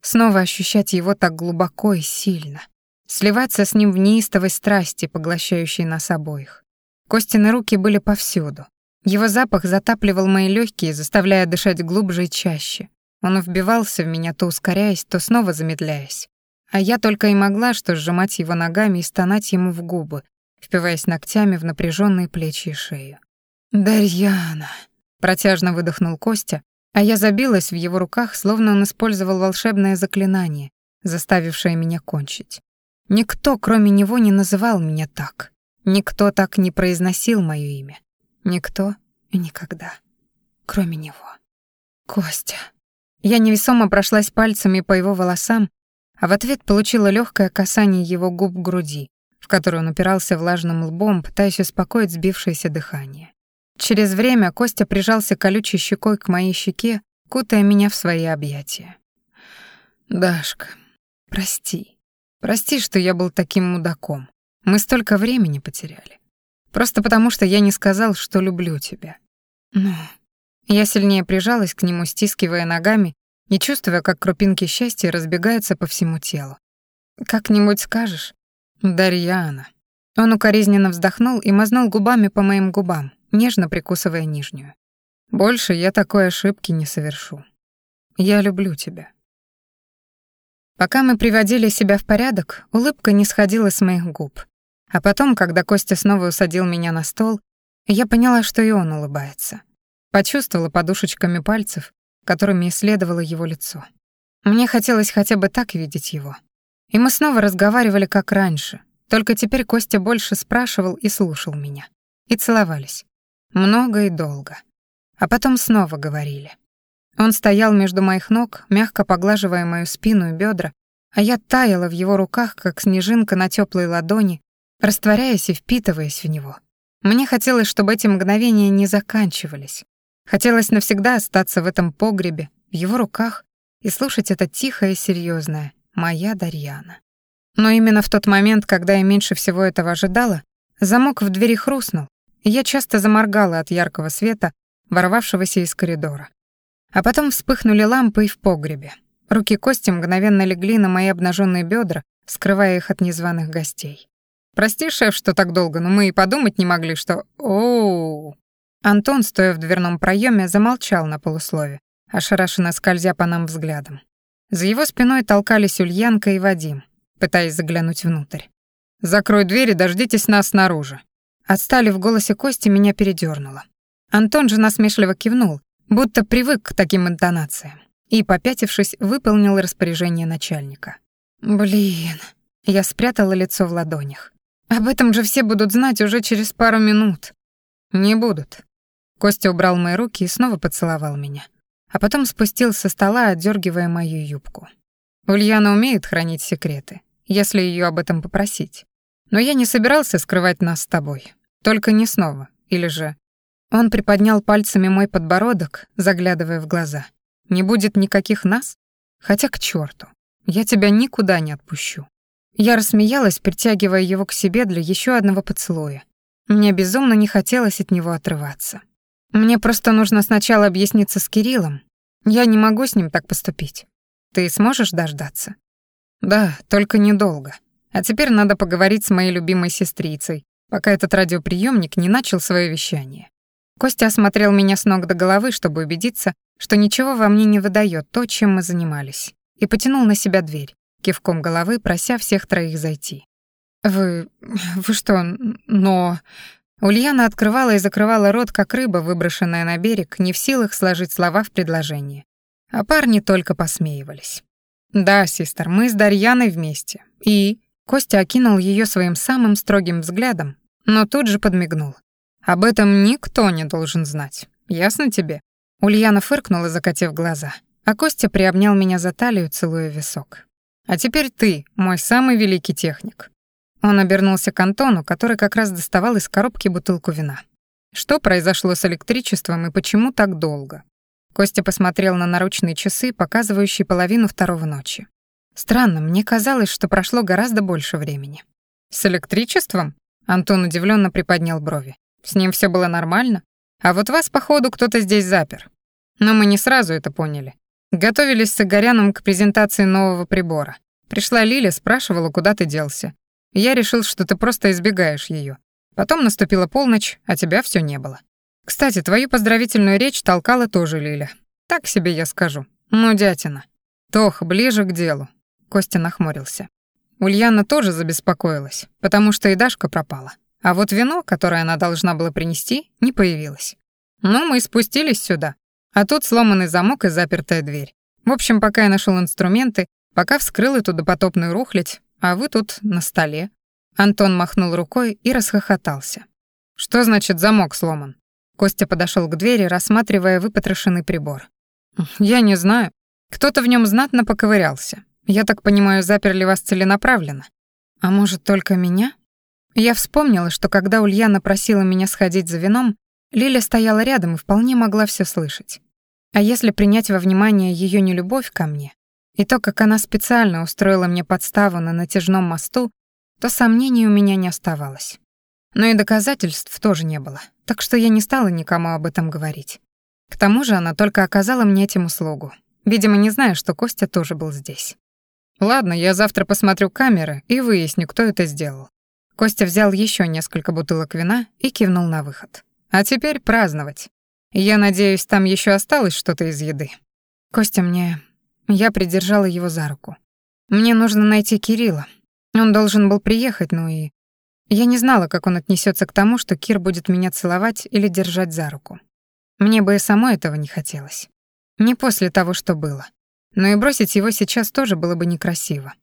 Снова ощущать его так глубоко и сильно. Сливаться с ним в неистовой страсти, поглощающей нас обоих. Костины руки были повсюду. Его запах затапливал мои легкие, заставляя дышать глубже и чаще. Он вбивался в меня, то ускоряясь, то снова замедляясь. А я только и могла что сжимать его ногами и стонать ему в губы, впиваясь ногтями в напряженные плечи и шею. «Дарьяна!» — протяжно выдохнул Костя, а я забилась в его руках, словно он использовал волшебное заклинание, заставившее меня кончить. Никто, кроме него, не называл меня так. Никто так не произносил моё имя. Никто и никогда. Кроме него. Костя. Я невесомо прошлась пальцами по его волосам, а в ответ получила легкое касание его губ к груди, в которую он упирался влажным лбом, пытаясь успокоить сбившееся дыхание. Через время Костя прижался колючей щекой к моей щеке, кутая меня в свои объятия. «Дашка, прости. Прости, что я был таким мудаком. Мы столько времени потеряли. Просто потому, что я не сказал, что люблю тебя. Ну, я сильнее прижалась к нему, стискивая ногами, не чувствуя, как крупинки счастья разбегаются по всему телу. «Как-нибудь скажешь?» «Дарьяна». Он укоризненно вздохнул и мазнул губами по моим губам, нежно прикусывая нижнюю. «Больше я такой ошибки не совершу. Я люблю тебя». Пока мы приводили себя в порядок, улыбка не сходила с моих губ. А потом, когда Костя снова усадил меня на стол, я поняла, что и он улыбается. Почувствовала подушечками пальцев, которыми исследовала его лицо. Мне хотелось хотя бы так видеть его. И мы снова разговаривали как раньше, только теперь Костя больше спрашивал и слушал меня. И целовались. Много и долго. А потом снова говорили. Он стоял между моих ног, мягко поглаживая мою спину и бедра, а я таяла в его руках, как снежинка на теплой ладони, растворяясь и впитываясь в него. Мне хотелось, чтобы эти мгновения не заканчивались. Хотелось навсегда остаться в этом погребе, в его руках, и слушать это тихое и серьезное «Моя Дарьяна». Но именно в тот момент, когда я меньше всего этого ожидала, замок в двери хрустнул, и я часто заморгала от яркого света, ворвавшегося из коридора. А потом вспыхнули лампы и в погребе. Руки Кости мгновенно легли на мои обнаженные бедра, скрывая их от незваных гостей. Прости, шеф, что так долго, но мы и подумать не могли, что... о Антон, стоя в дверном проеме, замолчал на полуслове, ошарашенно скользя по нам взглядом. За его спиной толкались Ульянка и Вадим, пытаясь заглянуть внутрь. «Закрой дверь и дождитесь нас снаружи». Отстали в голосе Кости меня передёрнуло. Антон же насмешливо кивнул, будто привык к таким интонациям, и, попятившись, выполнил распоряжение начальника. «Блин...» Я спрятала лицо в ладонях. Об этом же все будут знать уже через пару минут. Не будут. Костя убрал мои руки и снова поцеловал меня. А потом спустил со стола, отдергивая мою юбку. Ульяна умеет хранить секреты, если ее об этом попросить. Но я не собирался скрывать нас с тобой. Только не снова. Или же... Он приподнял пальцами мой подбородок, заглядывая в глаза. Не будет никаких нас? Хотя к черту. Я тебя никуда не отпущу. Я рассмеялась, притягивая его к себе для еще одного поцелуя. Мне безумно не хотелось от него отрываться. Мне просто нужно сначала объясниться с Кириллом. Я не могу с ним так поступить. Ты сможешь дождаться? Да, только недолго. А теперь надо поговорить с моей любимой сестрицей, пока этот радиоприемник не начал свое вещание. Костя осмотрел меня с ног до головы, чтобы убедиться, что ничего во мне не выдает то, чем мы занимались, и потянул на себя дверь кивком головы прося всех троих зайти. «Вы... вы что, но...» Ульяна открывала и закрывала рот, как рыба, выброшенная на берег, не в силах сложить слова в предложение. А парни только посмеивались. «Да, систер, мы с Дарьяной вместе. И...» Костя окинул ее своим самым строгим взглядом, но тут же подмигнул. «Об этом никто не должен знать. Ясно тебе?» Ульяна фыркнула, закатив глаза, а Костя приобнял меня за талию, целуя висок. «А теперь ты, мой самый великий техник». Он обернулся к Антону, который как раз доставал из коробки бутылку вина. «Что произошло с электричеством и почему так долго?» Костя посмотрел на наручные часы, показывающие половину второго ночи. Странно, мне казалось, что прошло гораздо больше времени. «С электричеством?» Антон удивленно приподнял брови. «С ним все было нормально? А вот вас, походу, кто-то здесь запер. Но мы не сразу это поняли. Готовились с Игоряном к презентации нового прибора. Пришла Лиля, спрашивала, куда ты делся. Я решил, что ты просто избегаешь ее. Потом наступила полночь, а тебя все не было. Кстати, твою поздравительную речь толкала тоже Лиля. Так себе я скажу. Ну, дятина. Тох, ближе к делу. Костя нахмурился. Ульяна тоже забеспокоилась, потому что и Дашка пропала. А вот вино, которое она должна была принести, не появилось. Ну, мы спустились сюда, а тут сломанный замок и запертая дверь. В общем, пока я нашел инструменты, пока вскрыл эту допотопную рухлядь, а вы тут на столе». Антон махнул рукой и расхохотался. «Что значит замок сломан?» Костя подошел к двери, рассматривая выпотрошенный прибор. «Я не знаю. Кто-то в нем знатно поковырялся. Я так понимаю, заперли вас целенаправленно. А может, только меня?» Я вспомнила, что когда Ульяна просила меня сходить за вином, Лиля стояла рядом и вполне могла все слышать. А если принять во внимание ее нелюбовь ко мне и то, как она специально устроила мне подставу на натяжном мосту, то сомнений у меня не оставалось. Но и доказательств тоже не было, так что я не стала никому об этом говорить. К тому же она только оказала мне этим услугу, видимо, не зная, что Костя тоже был здесь. «Ладно, я завтра посмотрю камеры и выясню, кто это сделал». Костя взял еще несколько бутылок вина и кивнул на выход. «А теперь праздновать. Я надеюсь, там еще осталось что-то из еды. Костя мне... Я придержала его за руку. Мне нужно найти Кирилла. Он должен был приехать, ну и... Я не знала, как он отнесется к тому, что Кир будет меня целовать или держать за руку. Мне бы и самой этого не хотелось. Не после того, что было. Но и бросить его сейчас тоже было бы некрасиво.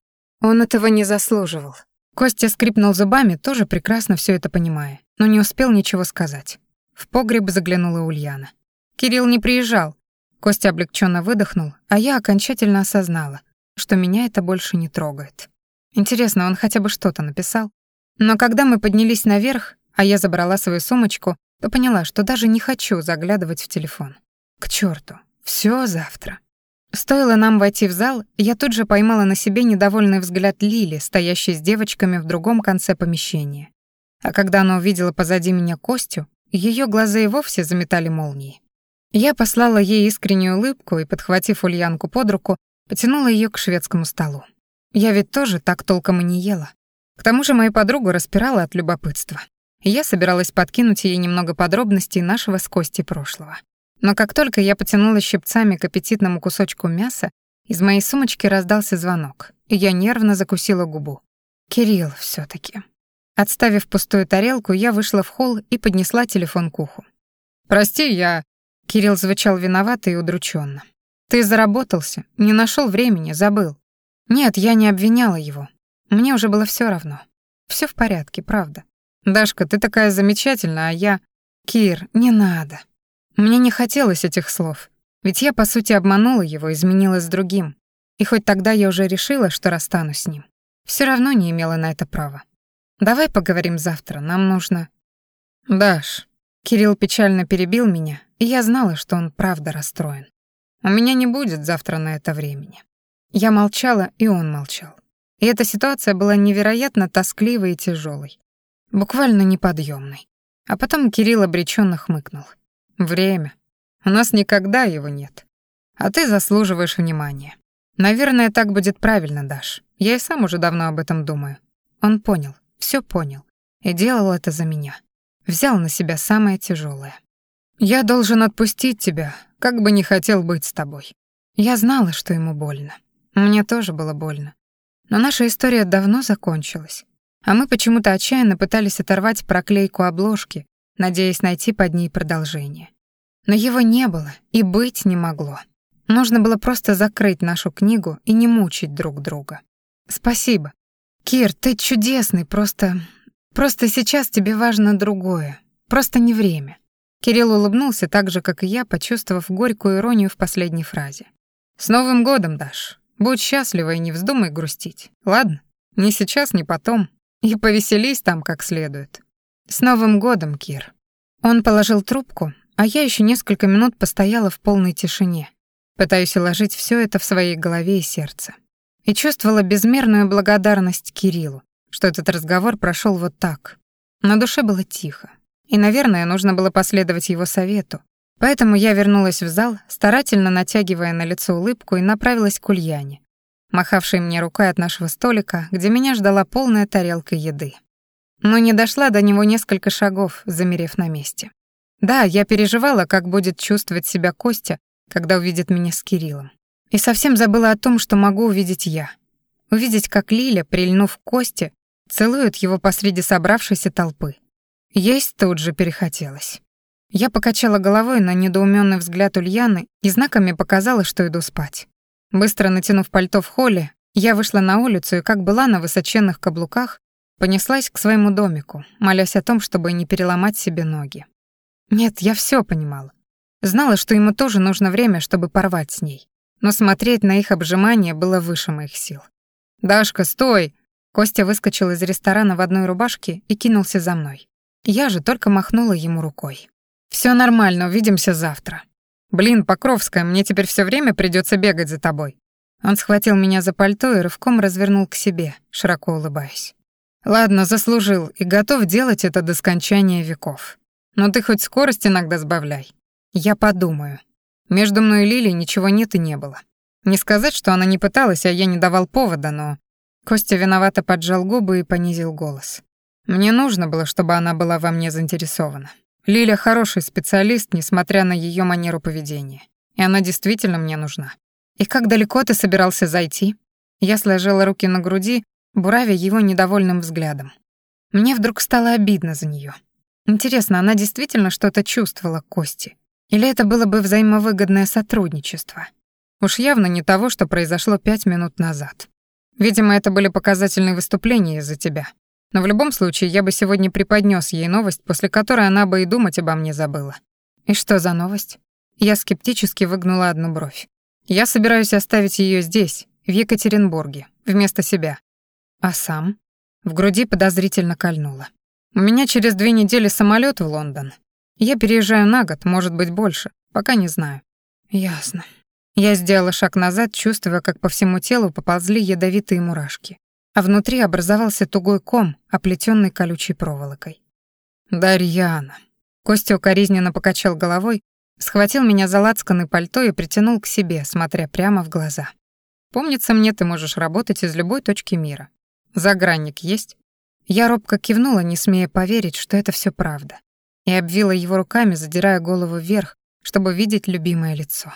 Он этого не заслуживал. Костя скрипнул зубами, тоже прекрасно все это понимая, но не успел ничего сказать. В погреб заглянула Ульяна. «Кирилл не приезжал». Костя облегченно выдохнул, а я окончательно осознала, что меня это больше не трогает. Интересно, он хотя бы что-то написал? Но когда мы поднялись наверх, а я забрала свою сумочку, то поняла, что даже не хочу заглядывать в телефон. К черту, все завтра. Стоило нам войти в зал, я тут же поймала на себе недовольный взгляд Лили, стоящей с девочками в другом конце помещения. А когда она увидела позади меня Костю, ее глаза и вовсе заметали молнии. Я послала ей искреннюю улыбку и, подхватив Ульянку под руку, потянула ее к шведскому столу. Я ведь тоже так толком и не ела. К тому же мою подругу распирала от любопытства. Я собиралась подкинуть ей немного подробностей нашего с Костей прошлого. Но как только я потянула щипцами к аппетитному кусочку мяса, из моей сумочки раздался звонок, и я нервно закусила губу. Кирилл все таки Отставив пустую тарелку, я вышла в холл и поднесла телефон к уху. «Прости, я...» Кирилл звучал виновато и удрученно. «Ты заработался, не нашел времени, забыл». «Нет, я не обвиняла его. Мне уже было все равно. Все в порядке, правда. Дашка, ты такая замечательная, а я... Кир, не надо. Мне не хотелось этих слов. Ведь я, по сути, обманула его, изменила с другим. И хоть тогда я уже решила, что расстанусь с ним, все равно не имела на это права. Давай поговорим завтра, нам нужно...» «Даш...» Кирилл печально перебил меня, и я знала, что он правда расстроен. «У меня не будет завтра на это времени». Я молчала, и он молчал. И эта ситуация была невероятно тоскливой и тяжелой, буквально неподъемной. А потом Кирилл обреченно хмыкнул. «Время. У нас никогда его нет. А ты заслуживаешь внимания. Наверное, так будет правильно, Даш. Я и сам уже давно об этом думаю». Он понял все понял и делал это за меня. Взял на себя самое тяжелое. Я должен отпустить тебя, как бы не хотел быть с тобой. Я знала, что ему больно. Мне тоже было больно. Но наша история давно закончилась, а мы почему-то отчаянно пытались оторвать проклейку обложки, надеясь найти под ней продолжение. Но его не было и быть не могло. Нужно было просто закрыть нашу книгу и не мучить друг друга. Спасибо. Кир, ты чудесный, просто... Просто сейчас тебе важно другое. Просто не время. Кирилл улыбнулся так же, как и я, почувствовав горькую иронию в последней фразе. «С Новым годом, Даш! Будь счастлива и не вздумай грустить. Ладно? Ни сейчас, ни потом. И повеселись там как следует. С Новым годом, Кир!» Он положил трубку, а я еще несколько минут постояла в полной тишине, пытаясь уложить все это в своей голове и сердце. И чувствовала безмерную благодарность Кириллу, что этот разговор прошел вот так. На душе было тихо. И, наверное, нужно было последовать его совету. Поэтому я вернулась в зал, старательно натягивая на лицо улыбку и направилась к Ульяне, махавшей мне рукой от нашего столика, где меня ждала полная тарелка еды. Но не дошла до него несколько шагов, замерев на месте. Да, я переживала, как будет чувствовать себя Костя, когда увидит меня с Кириллом. И совсем забыла о том, что могу увидеть я. Увидеть, как Лиля, прильнув к Косте, целует его посреди собравшейся толпы. Есть тут же перехотелось. Я покачала головой на недоуменный взгляд Ульяны и знаками показала, что иду спать. Быстро натянув пальто в холле, я вышла на улицу и, как была на высоченных каблуках, понеслась к своему домику, молясь о том, чтобы не переломать себе ноги. Нет, я все понимала. Знала, что ему тоже нужно время, чтобы порвать с ней. Но смотреть на их обжимание было выше моих сил. «Дашка, стой!» Костя выскочил из ресторана в одной рубашке и кинулся за мной. Я же только махнула ему рукой. Все нормально, увидимся завтра. Блин, Покровская, мне теперь все время придется бегать за тобой. Он схватил меня за пальто и рывком развернул к себе, широко улыбаясь. Ладно, заслужил и готов делать это до скончания веков. Но ты хоть скорость иногда сбавляй. Я подумаю. Между мной и Лилией ничего нет и не было. Не сказать, что она не пыталась, а я не давал повода, но... Костя виновато поджал губы и понизил голос. Мне нужно было, чтобы она была во мне заинтересована. Лиля хороший специалист, несмотря на ее манеру поведения. И она действительно мне нужна. И как далеко ты собирался зайти? Я сложила руки на груди, буравя его недовольным взглядом. Мне вдруг стало обидно за нее. Интересно, она действительно что-то чувствовала к Косте? Или это было бы взаимовыгодное сотрудничество? Уж явно не того, что произошло пять минут назад. Видимо, это были показательные выступления из-за тебя. Но в любом случае я бы сегодня преподнес ей новость, после которой она бы и думать обо мне забыла. И что за новость? Я скептически выгнула одну бровь. Я собираюсь оставить ее здесь, в Екатеринбурге, вместо себя. А сам? В груди подозрительно кольнуло. У меня через две недели самолет в Лондон. Я переезжаю на год, может быть, больше. Пока не знаю. Ясно. Я сделала шаг назад, чувствуя, как по всему телу поползли ядовитые мурашки а внутри образовался тугой ком, оплетенный колючей проволокой. «Дарьяна!» Костя укоризненно покачал головой, схватил меня за лацканы пальто и притянул к себе, смотря прямо в глаза. «Помнится мне, ты можешь работать из любой точки мира. Загранник есть?» Я робко кивнула, не смея поверить, что это все правда, и обвила его руками, задирая голову вверх, чтобы видеть любимое лицо.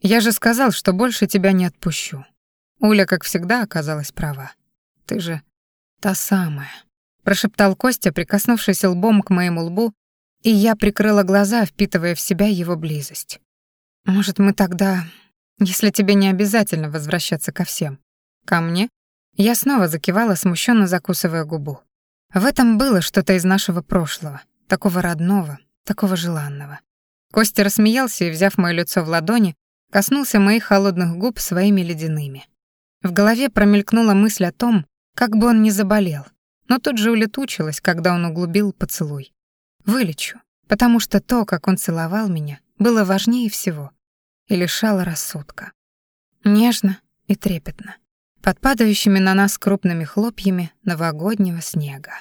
«Я же сказал, что больше тебя не отпущу». Уля, как всегда, оказалась права. Ты же та самая», — прошептал Костя, прикоснувшись лбом к моему лбу, и я прикрыла глаза, впитывая в себя его близость. «Может, мы тогда, если тебе не обязательно возвращаться ко всем, ко мне?» Я снова закивала, смущенно закусывая губу. В этом было что-то из нашего прошлого, такого родного, такого желанного. Костя рассмеялся и, взяв моё лицо в ладони, коснулся моих холодных губ своими ледяными. В голове промелькнула мысль о том, как бы он ни заболел, но тут же улетучилась, когда он углубил поцелуй. Вылечу, потому что то, как он целовал меня, было важнее всего и лишало рассудка. Нежно и трепетно, под падающими на нас крупными хлопьями новогоднего снега.